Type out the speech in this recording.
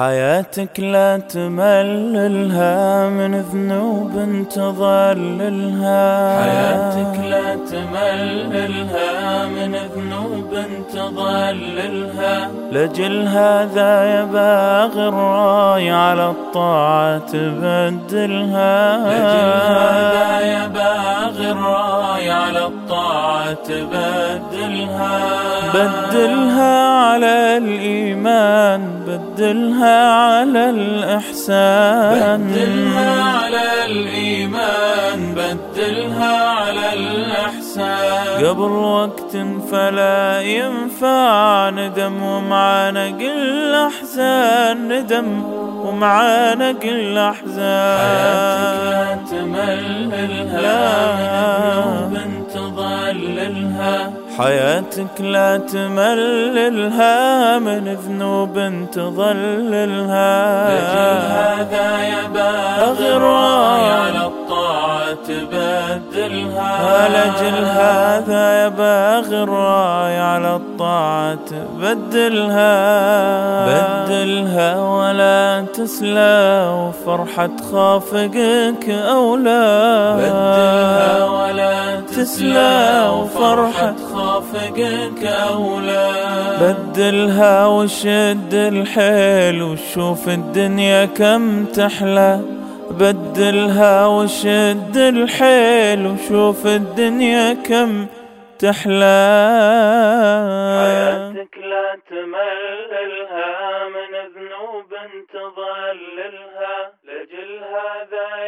حياتك لا تمللها من ذنوب تضللها حياتك لا تمللها. من ذنوب تضللها لجل هذا يا باغي الراي على الطاعة تبدلها لجل هذا يا باغي الراي على الطاعة تبدلها بدلها على الإيمان بدلها على الإحسان. بدلها على الإيمان بدلها على الإحسان. قبل وقت فلا ينفع ندم ومعانا قل أحزان ندم ومعانا قل أحزان. حياتك لا تمللها من ذنوب تضللها حياتك لا تمللها من ذنوب تضللها لجل هذا يا الطاعة تبدلها. لجل هذا يا باغي الراي على الطاعة بدلها. بدلها ولا تسلى وفرحة خافقك أولى. بدلها ولا تسلى وفرحة خافقك أولى. بدلها وشد الحيل وشوف الدنيا كم تحلى. بدلها وشد الحيل وشوف الدنيا كم تحلى. حياتك لا تمللها من ذنوب تضللها لجل هذا